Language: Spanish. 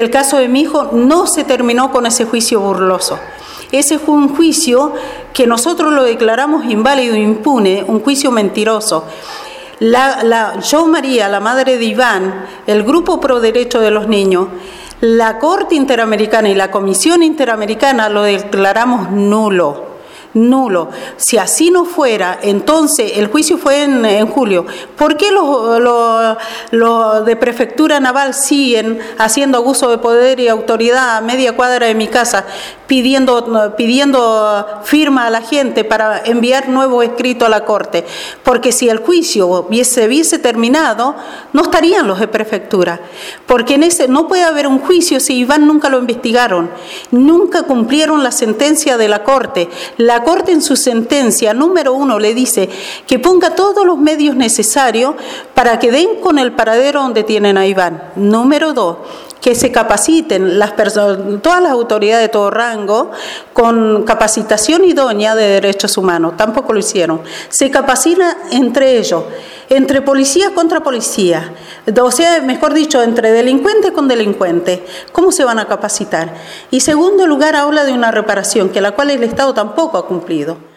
El caso de mi hijo no se terminó con ese juicio burloso. Ese fue un juicio que nosotros lo declaramos inválido e impune, un juicio mentiroso. La, la, yo, María, la madre de Iván, el Grupo Pro Derecho de los Niños, la Corte Interamericana y la Comisión Interamericana lo declaramos nulo nulo. Si así no fuera, entonces el juicio fue en, julio. ¿Por qué los, de prefectura naval siguen haciendo abuso de poder y autoridad a media cuadra de mi casa, pidiendo, pidiendo firma a la gente para enviar nuevo escrito a la corte? Porque si el juicio hubiese, hubiese terminado, no estarían los de prefectura. Porque en ese no puede haber un juicio si Iván nunca lo investigaron, nunca cumplieron la sentencia de la corte. La Corte en su sentencia número uno le dice que ponga todos los medios necesarios para que den con el paradero donde tienen a Iván. Número dos, que se capaciten las todas las autoridades de todo rango con capacitación idónea de derechos humanos. Tampoco lo hicieron. Se capacita entre ellos, entre policía contra policía, o sea, mejor dicho, entre delincuente con delincuente. ¿Cómo se van a capacitar? Y segundo lugar, habla de una reparación, que la cual el Estado tampoco ha cumplido.